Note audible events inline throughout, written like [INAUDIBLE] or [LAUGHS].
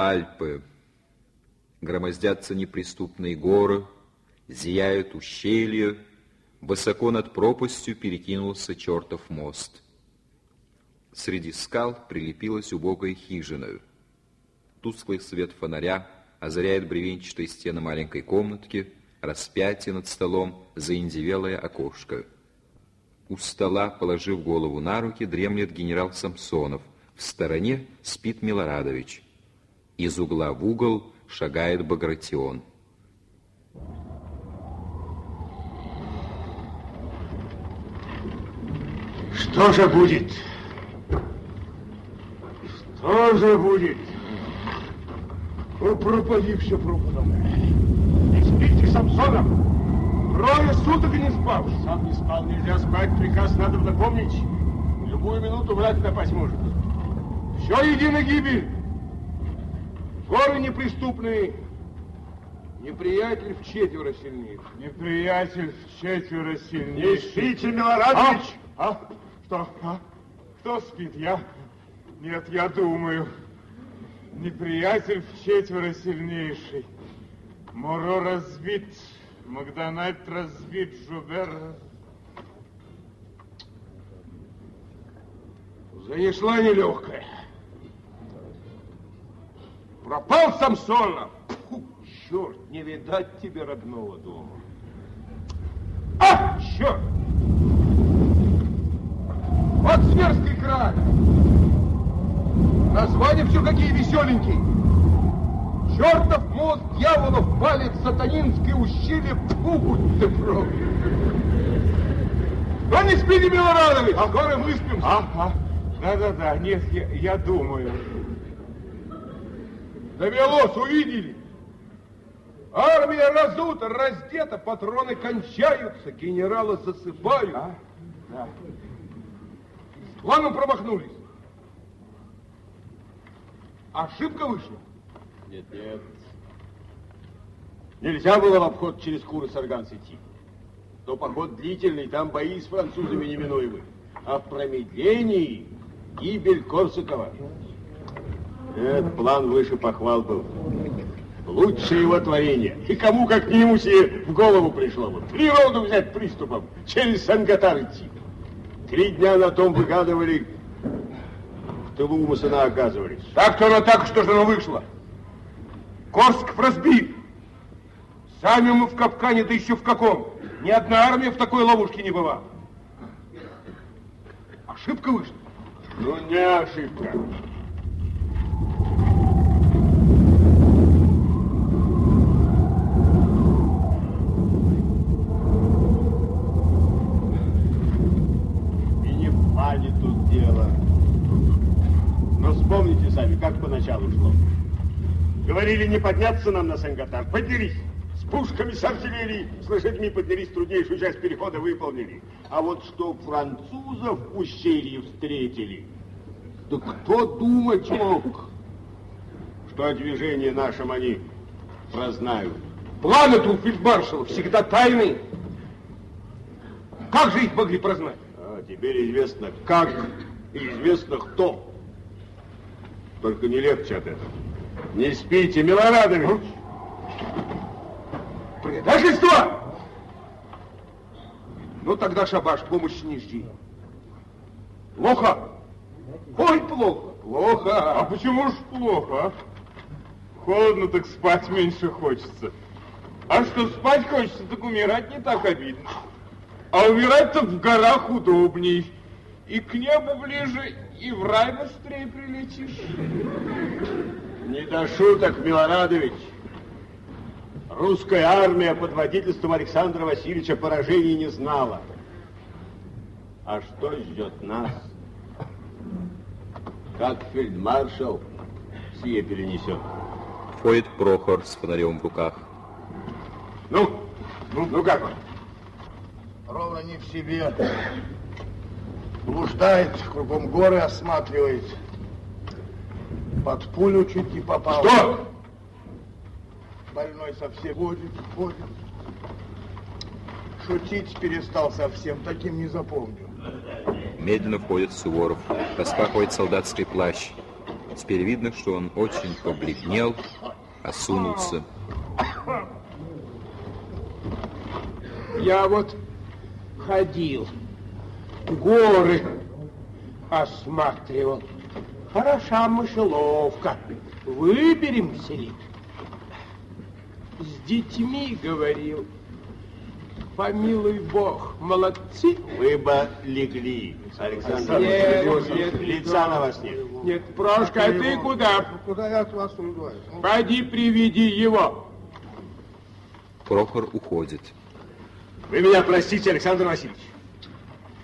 Альпы. Громоздятся неприступные горы, зияют ущелья, высоко над пропастью перекинулся чертов мост. Среди скал прилепилась убогая хижина. Тусклый свет фонаря озаряет бревенчатые стены маленькой комнатки, распятие над столом, заиндевелое окошко. У стола, положив голову на руки, дремлет генерал Самсонов. В стороне спит Милорадович. Из угла в угол шагает Багратион. Что же будет? Что же будет? О, пропади все пропадом. Не спите, Самсонов! Трое суток не спал. Сам не спал, нельзя спать, приказ надо напомнить. Любую минуту враг напасть может. Все едино гибель. Горы неприступные. Неприятель в четверо сильнее. Неприятель в четверо сильнее. Не спите, Милорадович! А? а? Что? А? Кто спит? Я? Нет, я думаю. Неприятель в четверо сильнейший. Моро разбит, Макдональд разбит, Жубер... Занесла нелегкая. Пропал Самсонов. Фу, черт, не видать тебе родного дома. А, черт! Вот зверский край. Названия все какие веселенькие. Чертов мост, дьяволов, палец, сатанинское ущелье, фу, будь ты проклят. Ну, не спите, Милорадович, а скоро выспимся. А, а, да-да-да, нет, я, я думаю. Довелось, увидели. Армия разута, раздета, патроны кончаются, генералы засыпают. А? Да. С планом промахнулись. Ошибка вышла? Нет, нет. Нельзя было в обход через Куры Сарганс идти. То поход длительный, там бои с французами неминуемы. А в промедлении гибель Корсакова. Этот план выше похвал был. Лучшее его творение. И кому, как не ему, себе в голову пришло бы. Природу взять приступом, через Сангатар идти. Три дня на том выгадывали, в тылу у Масана оказывались. Так-то оно так, что же оно вышло. Корсков разбит. Сами мы в капкане, да еще в каком. Ни одна армия в такой ловушке не была. Ошибка вышла. Ну, не ошибка. И не в плане тут дело. Но вспомните сами, как поначалу шло. Говорили, не подняться нам на Сангатар. Поднялись. С пушками, с артиллерией, с лошадьми поднялись, труднейшую часть перехода выполнили. А вот что французов в ущелье встретили, да кто думать мог, что о движении нашем они прознают. Планы-то у фельдмаршала всегда тайны. Как же их могли прознать? А теперь известно как известно кто. Только не легче от этого. Не спите, Милорадович. Предательство! Ну тогда, Шабаш, помощи не жди. Плохо? Ой, плохо. Плохо. А почему ж плохо, а? Холодно, так спать меньше хочется. А что спать хочется, так умирать не так обидно. А умирать-то в горах удобней. И к небу ближе, и в рай быстрее прилетишь. Не до шуток, Милорадович. Русская армия под водительством Александра Васильевича поражений не знала. А что ждет нас? Как фельдмаршал сие перенесет. Входит Прохор с фонарем в руках. Ну, ну, ну как он? Ровно не в себе. Блуждает, кругом горы осматривает. Под пулю чуть не попал. Что? Больной совсем ходит, ходит. Шутить перестал совсем, таким не запомню. Медленно входит Суворов. Распахивает солдатский плащ. Теперь видно, что он очень побледнел, осунулся. Я вот ходил, горы осматривал. Хороша мышеловка. Выберемся ли? С детьми говорил. Помилуй Бог, молодцы. Вы бы легли, Александр Нет, Васильевич. нет, Лица на вас нет. Нет, Прошка, а ты куда? Куда я от вас уйду? Пойди приведи его. Прохор уходит. Вы меня простите, Александр Васильевич.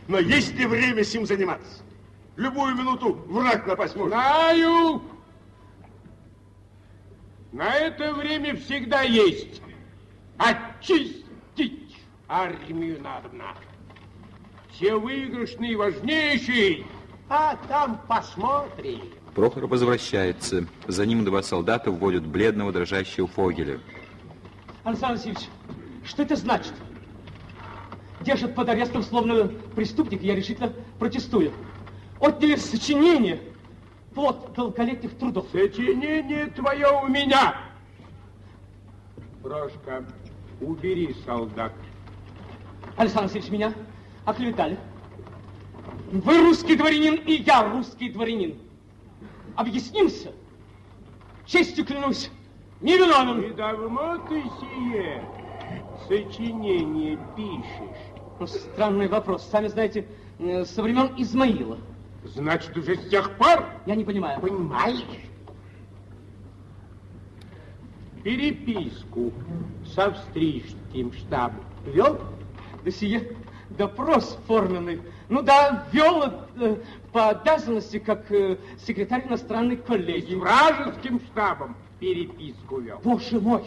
Но есть ли время с ним заниматься? Любую минуту враг напасть может. Знаю. На это время всегда есть. Очистить армию надо. Все выигрышные важнейшие. А там посмотрим. Прохор возвращается. За ним два солдата вводят бледного дрожащего Фогеля. Александр Васильевич, что это значит? Держат под арестом словно преступник, я решительно протестую. Отняли сочинение, плод долголетних трудов. Сочинение твое у меня. Прошка, убери солдат. Александр Васильевич, меня оклеветали. Вы русский дворянин, и я русский дворянин. Объяснимся. Честью клянусь, не виновен. И давно ты сие сочинение пишешь? Ну, странный вопрос. Сами знаете, со времен Измаила. Значит, уже с тех пор Я не понимаю. понимаешь? Переписку с австрийским штабом вел? Да сие допрос форменный. Ну да, вел э, по обязанности как э, секретарь иностранной С коллегии. вражеским штабом переписку вел. Боже мой,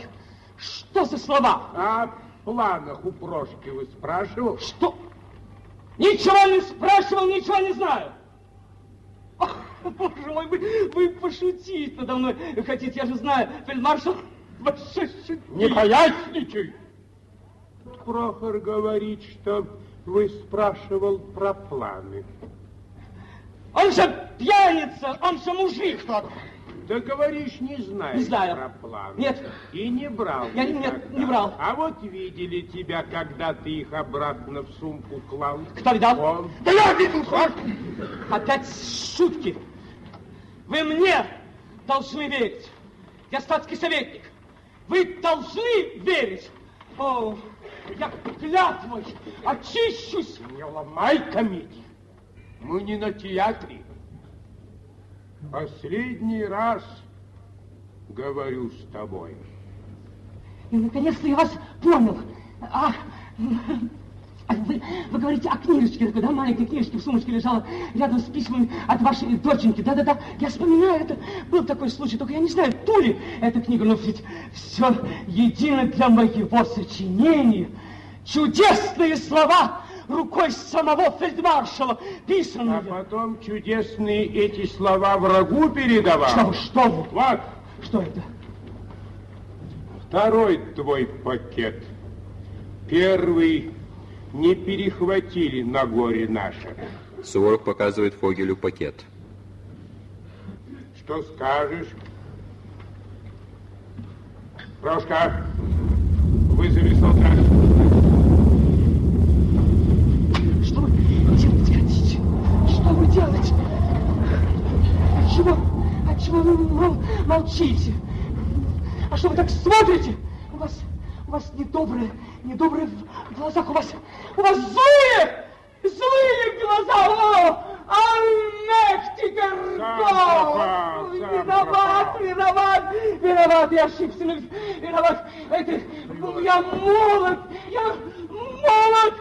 что за слова? О планах у Прошки вы спрашивал? Что? Ничего не спрашивал, ничего не знаю. Боже мой, вы, вы пошутить надо мной хотите, я же знаю, фельдмаршал, [LAUGHS] вообще шутить. Не поясничай! Прохор говорит, что вы спрашивал про планы. Он же пьяница, он же мужик. Да говоришь, не знаешь Не знаю. про планы. Нет. И не брал. Я не- нет, никогда. не брал. А вот видели тебя, когда ты их обратно в сумку клал. Кто видал? Он. Да я видел, Опять шутки. Вы мне должны верить. Я статский советник. Вы должны верить. О, я клятвой очищусь. Не ломай комедию. Мы не на театре. Последний раз говорю с тобой. И наконец-то я вас понял. А, а вы, вы говорите о книжечке, да, маленькой книжечке в сумочке лежала рядом с письмами от вашей доченьки. Да-да-да, я вспоминаю, это был такой случай, только я не знаю, ту ли эта книга, но ведь все едино для моего сочинения. Чудесные слова рукой самого фельдмаршала, А писанные. потом чудесные эти слова врагу передавал. Что, что вы? Вот, Что это? второй твой пакет. Первый не перехватили на горе наше. Суворов показывает Фогелю пакет. Что скажешь? Прошка, вызови солдат. Что вы делать хотите? Что вы делаете? Отчего? Отчего вы мол- молчите? А что вы так смотрите? У вас, у вас недобрые, недобрые в глазах, у вас, у вас злые, злые глаза, о! Сам Виноват, виноват, виноват, я ошибся, ну, виноват. Это, я молод, я молод,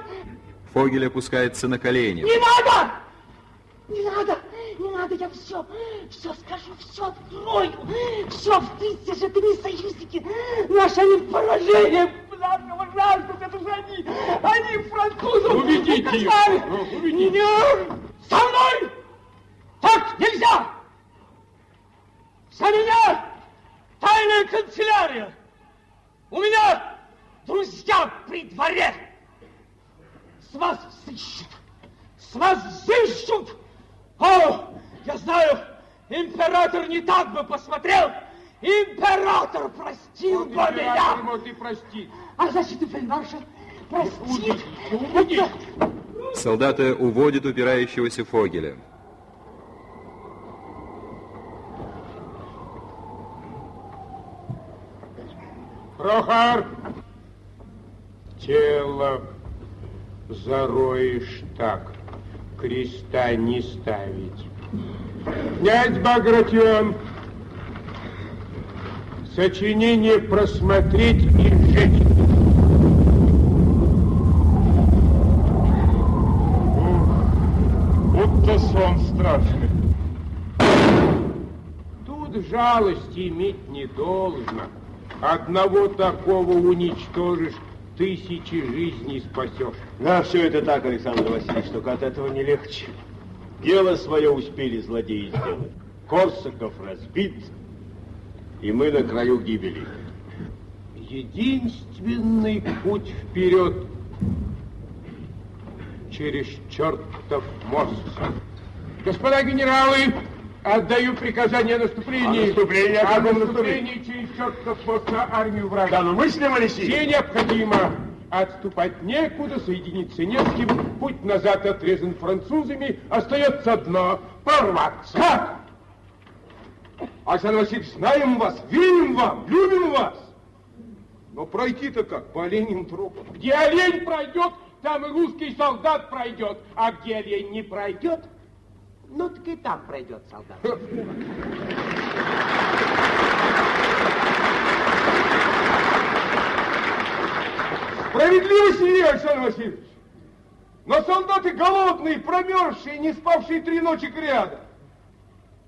Фогель опускается на колени. не надо! Не надо, я все, все скажу, все открою, все в тысячи союзники. Наши они поражение нашего жаждут, это же они, они французов Уведите их, ну, уведите. Нет, со мной так нельзя! За меня тайная канцелярия! У меня друзья при дворе! С вас сыщут! С вас взыщут! О, я знаю, Император не так бы посмотрел. Император простил бы меня. может и простить. А значит, и фельдмаршал простит. Уйди. Солдаты уводят упирающегося Фогеля. Прохор, тело зароешь так, креста не ставить. Князь Багратион, сочинение просмотреть и сжечь. Будто сон страшный. Тут жалости иметь не должно. Одного такого уничтожишь, тысячи жизней спасешь. Да, все это так, Александр Васильевич, только от этого не легче. Дело свое успели злодеи сделать. Корсаков разбит, и мы на краю гибели. Единственный путь вперед через чертов мост. Господа генералы, отдаю приказание о наступлении. О наступлении? О О каком наступлении через чертов мост на армию врага. Да, но мы с ним, Алексей. Все необходимо. Отступать некуда, соединиться не с кем. Путь назад отрезан французами. Остается одно — порваться. Как? Александр Васильевич, знаем вас, верим вам, любим вас. Но пройти-то как? По оленям тропам. Где олень пройдет, там и русский солдат пройдет. А где олень не пройдет, ну так и там пройдет солдат. Справедливо сидели, Александр Васильевич. Но солдаты голодные, промерзшие, не спавшие три ночи кряда.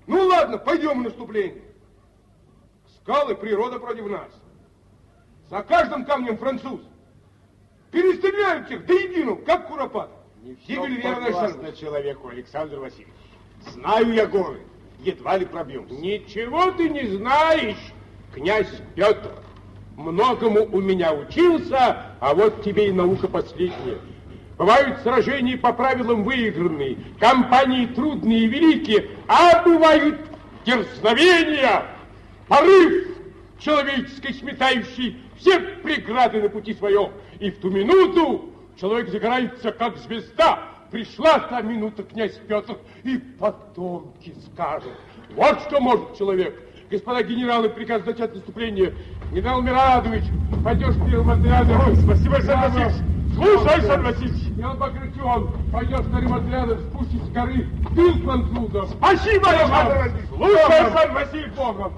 Ну ладно, пойдем в наступление. Скалы природа против нас. За каждым камнем француз. Перестреляют их до единого, как куропат. Не все верно, человеку, Александр Васильевич. Знаю я горы, едва ли пробьемся. Ничего ты не знаешь, князь Петр. Многому у меня учился, а вот тебе и наука последняя. Бывают сражения по правилам выигранные, кампании трудные и великие, а бывают дерзновения, порыв человеческий, сметающий все преграды на пути своем. И в ту минуту человек загорается, как звезда. Пришла та минута, князь Петр, и потомки скажут. Вот что может человек. Господа генералы, приказ начать наступление. Генерал Мирадович, пойдешь первым отрядом. Ой, спасибо, Александр Васильевич. Слушай, Александр Васильевич. Генерал Багратион, пойдешь вторым отрядом, спустись с горы, тыл французов. Спасибо, Александр Васильевич. Слушай, Александр Васильевич, Богом.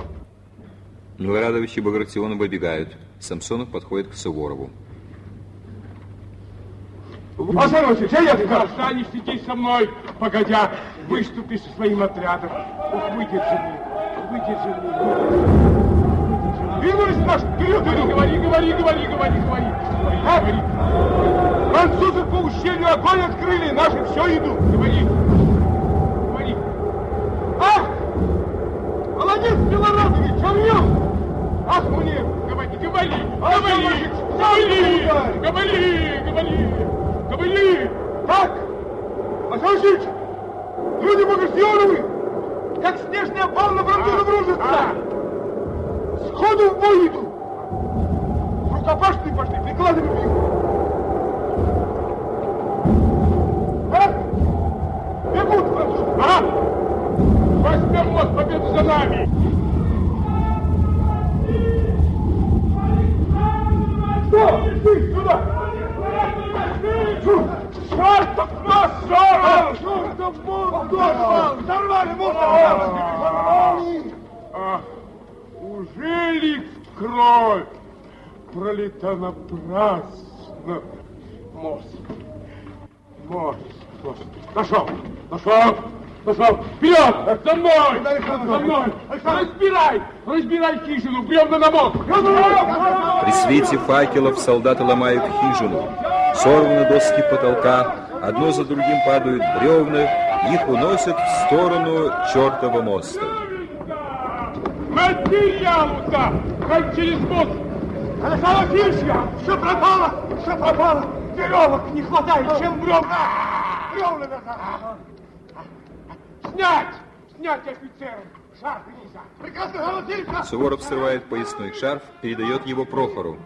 Милорадович и Багратионов выбегают. Самсонов подходит к Суворову. Александр Васильевич, я как? Останешься здесь со мной, погодя, выступи со своим отрядом. Ух, выдержи мне, выдержи мне. Вернулись наш, вперед идут. говори, говори, говори, говори, говори. Как? Говори, Французы по ущелью огонь открыли, наши все идут. говори. Говори. Ах! Молодец, Милорадович, он вел! Ах, мне! Говори, говори, Александр говори, говори, говори, говори, говори. Так! Александр Васильевич, люди Багратионовы, как снежный опал на французов ружатся! Сходу в бой идут! В рукопашные пошли, прикладами бьют! А? Бегут французы! А? Возьмем мост, победу за нами. Что? Ты сюда! Чертов нас сорвал! Чертов мост сорвал! Взорвали мост! Взорвали! Ах, уже ли кровь пролита напрасно? Мост, мост, мост. Нашел, нашел, нашел. Вперед, за мной, за мной. Разбирай, разбирай хижину, бревна на мост. При свете факелов солдаты ломают хижину. Сорваны доски потолка, одно за другим падают бревна, их уносят в сторону чертова моста. Материалу-то, хоть через мост. Александр Васильевич, все пропало, все пропало. Веревок не хватает, чем бревна. Бревна назад. Снять, снять офицерам шарфы нельзя. Прекрасно голосили. Суворов срывает поясной шарф, передает его Прохору.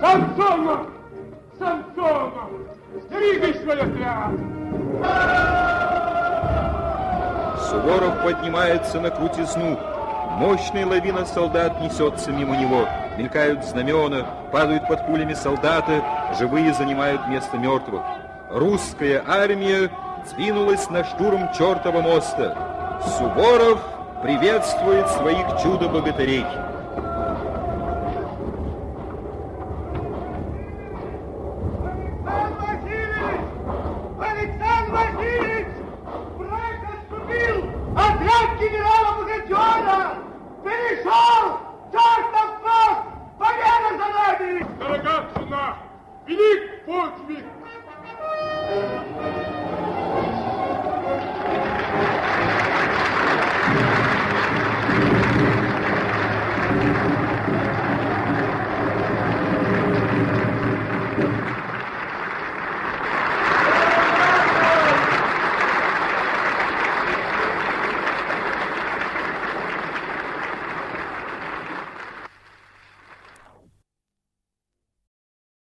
Самсонов! Самсонов! Стригай свой отряд! Суворов поднимается на крутизну. Мощная лавина солдат несется мимо него. Мелькают знамена, падают под пулями солдаты, живые занимают место мертвых. Русская армия двинулась на штурм чертова моста. Суворов приветствует своих чудо-богатырей. Александр Васильевич! Враг отступил! Отряд генерала Мухачева! Перешел! Чертов мост!